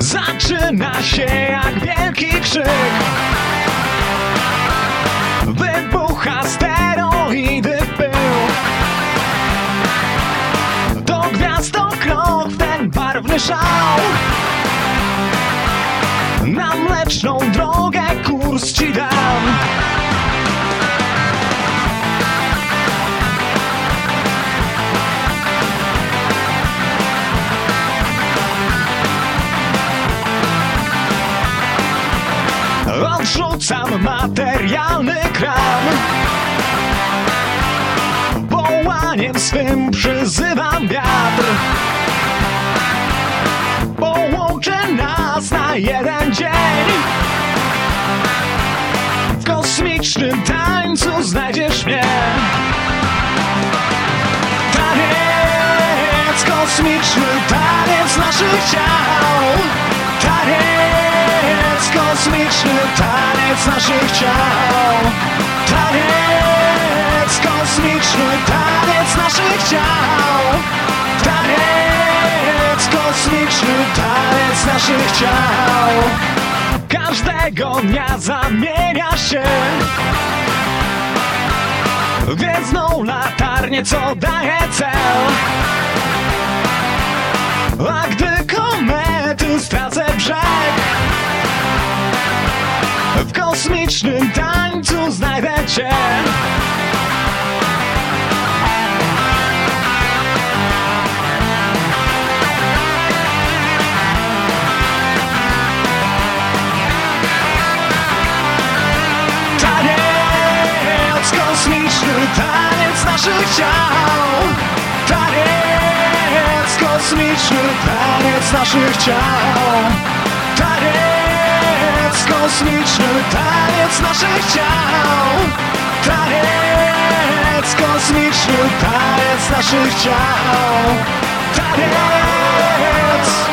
Zaczyna się jak wielki krzyk barwny szał Na mleczną drogę kurs ci dam. Odrzucam materialny kram. Wołaniem swym przyzywam wiatr Połączę nas na jeden dzień? W kosmicznym tańcu znajdziesz mnie. Taniec, kosmiczny taniec naszych ciał. Taniec, kosmiczny taniec naszych ciał. Taniec, naszych ciał Każdego dnia zamienia się. W Gwiezdną latarnię, co daje cel. A gdy komety stracę brzeg W kosmicznym tańcu znajdę cię kosmiczny taniec naszych ciał. Taniec kosmiczny, taniec naszych ciał. Taniec kosmiczny, taniec naszych ciał. Taniec